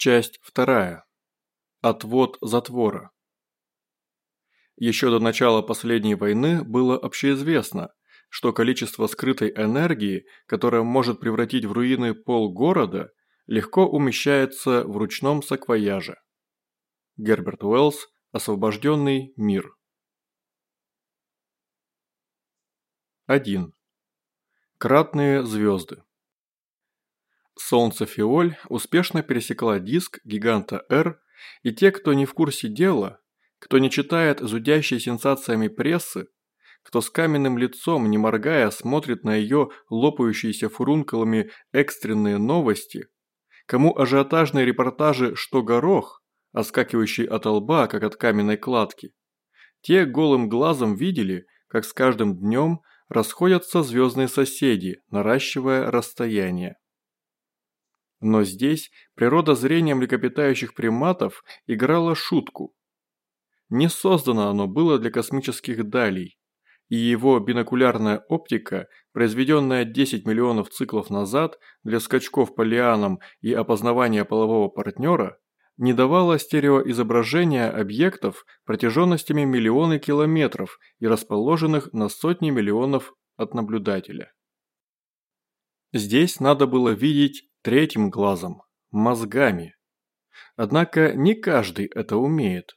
Часть вторая. Отвод затвора. Еще до начала последней войны было общеизвестно, что количество скрытой энергии, которая может превратить в руины пол города, легко умещается в ручном саквояже. Герберт Уэллс «Освобожденный мир». 1. Кратные звезды. Солнце Фиоль успешно пересекла диск гиганта R, и те, кто не в курсе дела, кто не читает зудящей сенсациями прессы, кто с каменным лицом, не моргая, смотрит на ее лопающиеся фурункулами экстренные новости, кому ажиотажные репортажи «Что горох», оскакивающий от лба, как от каменной кладки, те голым глазом видели, как с каждым днем расходятся звездные соседи, наращивая расстояние. Но здесь природа зрения млекопитающих приматов играла шутку. Не создано оно было для космических далей, и его бинокулярная оптика, произведенная 10 миллионов циклов назад для скачков по лианам и опознавания полового партнера, не давала стереоизображения объектов протяженностями миллионы километров и расположенных на сотни миллионов от наблюдателя. Здесь надо было видеть третьим глазом, мозгами. Однако не каждый это умеет.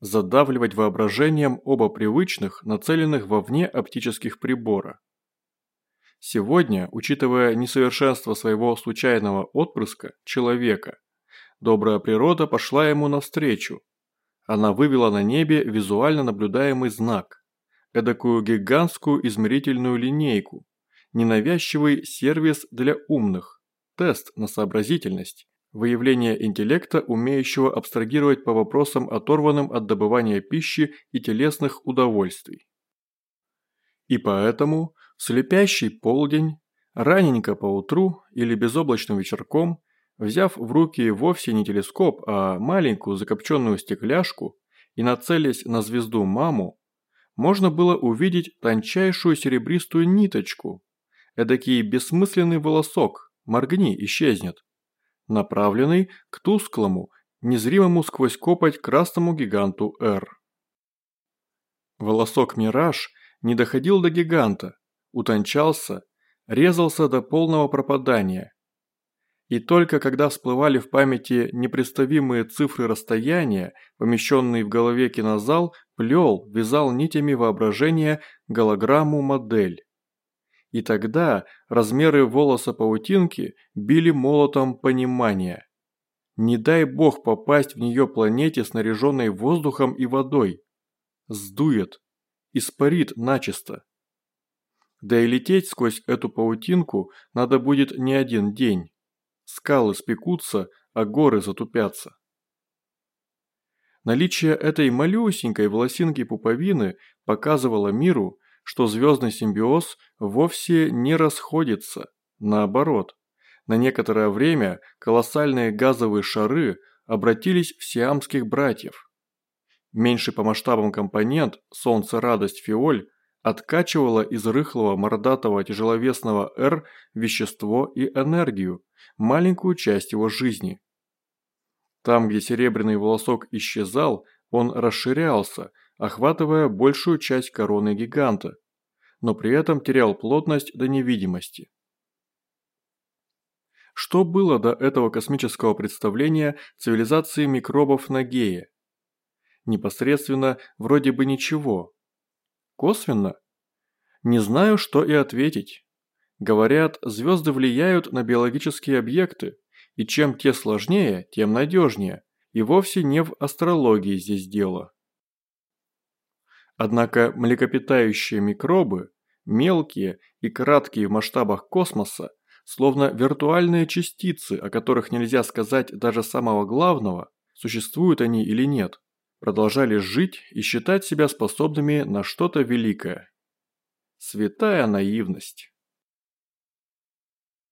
Задавливать воображением оба привычных, нацеленных вовне оптических прибора. Сегодня, учитывая несовершенство своего случайного отпрыска, человека, добрая природа пошла ему навстречу. Она вывела на небе визуально наблюдаемый знак, эдакую гигантскую измерительную линейку, ненавязчивый сервис для умных, тест на сообразительность, выявление интеллекта, умеющего абстрагировать по вопросам, оторванным от добывания пищи и телесных удовольствий. И поэтому слепящий полдень, раненько поутру или безоблачным вечерком, взяв в руки вовсе не телескоп, а маленькую закопченную стекляшку и нацелясь на звезду маму, можно было увидеть тончайшую серебристую ниточку, эдакий бессмысленный волосок, моргни, исчезнет, направленный к тусклому, незримому сквозь копоть красному гиганту R. Волосок-мираж не доходил до гиганта, утончался, резался до полного пропадания. И только когда всплывали в памяти непредставимые цифры расстояния, помещенный в голове кинозал плел, вязал нитями воображения голограмму-модель. И тогда размеры волоса паутинки били молотом понимания. Не дай бог попасть в нее планете, снаряженной воздухом и водой. Сдует, испарит начисто. Да и лететь сквозь эту паутинку надо будет не один день. Скалы спекутся, а горы затупятся. Наличие этой малюсенькой волосинки пуповины показывало миру, что звездный симбиоз вовсе не расходится, наоборот. На некоторое время колоссальные газовые шары обратились в сиамских братьев. Меньший по масштабам компонент «Солнце радость фиоль» откачивало из рыхлого мордатого тяжеловесного «Р» вещество и энергию, маленькую часть его жизни. Там, где серебряный волосок исчезал, он расширялся – охватывая большую часть короны гиганта, но при этом терял плотность до невидимости. Что было до этого космического представления цивилизации микробов на Гее? Непосредственно вроде бы ничего. Косвенно? Не знаю, что и ответить. Говорят, звезды влияют на биологические объекты, и чем те сложнее, тем надежнее, и вовсе не в астрологии здесь дело. Однако млекопитающие микробы, мелкие и краткие в масштабах космоса, словно виртуальные частицы, о которых нельзя сказать даже самого главного, существуют они или нет, продолжали жить и считать себя способными на что-то великое. Святая наивность.